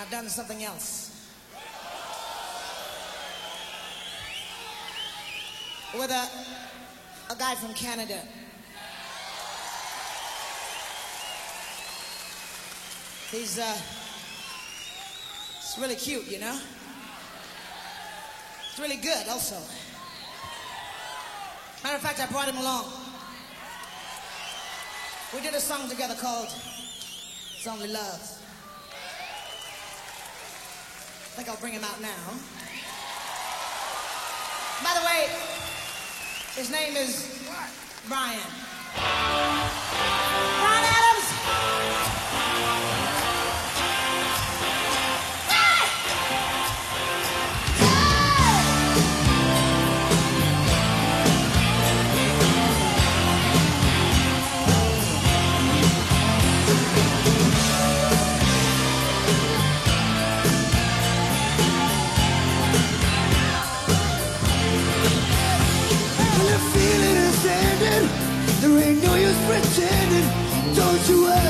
I've done something else. With a, a guy from Canada. He's, uh, it's really cute, you know? It's really good, also. Matter of fact, I brought him along. We did a song together called It's Only Love. I think I'll bring him out now. By the way, his name is Bryan. Don't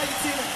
like to see that.